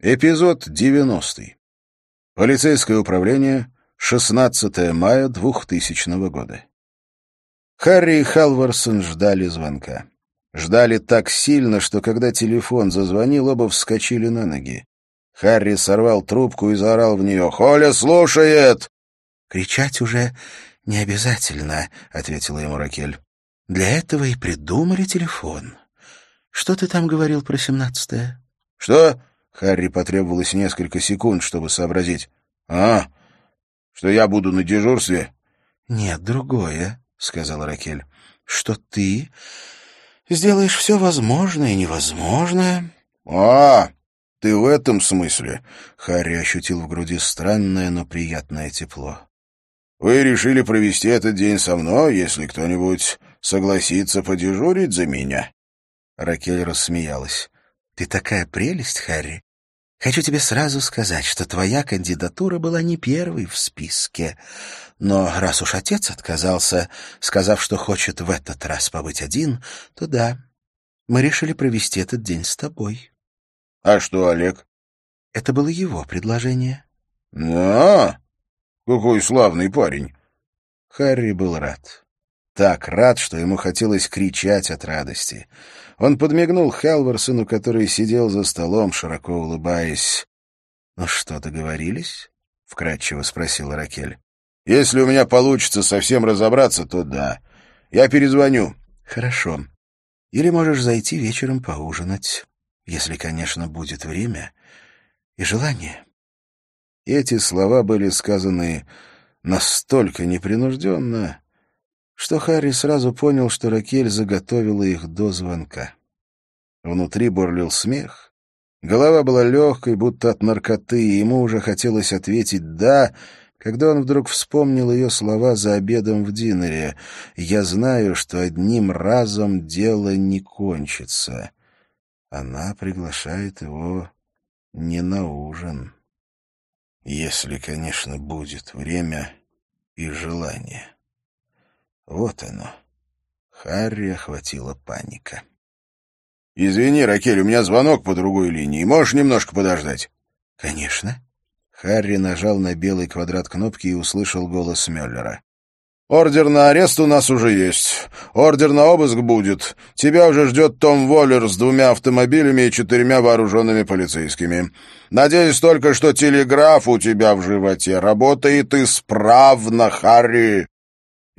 Эпизод 90. Полицейское управление, 16 мая 2000 года. Харри и Халварсон ждали звонка. Ждали так сильно, что когда телефон зазвонил, оба вскочили на ноги. Харри сорвал трубку и заорал в нее. «Холя слушает!» «Кричать уже не обязательно», — ответила ему Ракель. «Для этого и придумали телефон. Что ты там говорил про семнадцатое?» «Что?» — Харри потребовалось несколько секунд, чтобы сообразить. «А, что я буду на дежурстве?» «Нет, другое», — сказала Ракель. «Что ты сделаешь все возможное и невозможное». «А, ты в этом смысле?» — Харри ощутил в груди странное, но приятное тепло. «Вы решили провести этот день со мной, если кто-нибудь согласится подежурить за меня?» Ракель рассмеялась. «Ты такая прелесть, Харри. Хочу тебе сразу сказать, что твоя кандидатура была не первой в списке. Но раз уж отец отказался, сказав, что хочет в этот раз побыть один, то да, мы решили провести этот день с тобой». «А что, Олег?» Это было его предложение. «А, какой славный парень!» Харри был рад. Так рад, что ему хотелось кричать от радости. Он подмигнул Хелверсону, который сидел за столом, широко улыбаясь. «Ну что, договорились?» — вкратчиво спросила Ракель. «Если у меня получится совсем разобраться, то да. Я перезвоню». «Хорошо. Или можешь зайти вечером поужинать, если, конечно, будет время и желание». Эти слова были сказаны настолько непринужденно, что Харри сразу понял, что Ракель заготовила их до звонка. Внутри бурлил смех. Голова была легкой, будто от наркоты, и ему уже хотелось ответить «да», когда он вдруг вспомнил ее слова за обедом в Динере. «Я знаю, что одним разом дело не кончится». Она приглашает его не на ужин. Если, конечно, будет время и желание. Вот оно. Харри охватила паника. «Извини, Ракель, у меня звонок по другой линии. Можешь немножко подождать?» «Конечно». Харри нажал на белый квадрат кнопки и услышал голос Мюллера. «Ордер на арест у нас уже есть. Ордер на обыск будет. Тебя уже ждет Том Воллер с двумя автомобилями и четырьмя вооруженными полицейскими. Надеюсь только, что телеграф у тебя в животе работает исправно, Харри.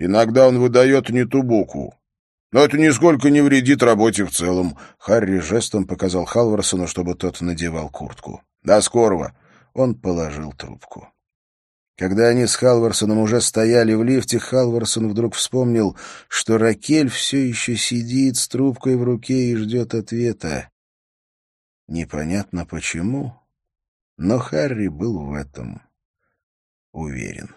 Иногда он выдает не ту букву. Но это нисколько не вредит работе в целом. Харри жестом показал Халварсону, чтобы тот надевал куртку. До скорого. Он положил трубку. Когда они с Халварсоном уже стояли в лифте, Халварсон вдруг вспомнил, что Ракель все еще сидит с трубкой в руке и ждет ответа. Непонятно почему, но Харри был в этом уверен.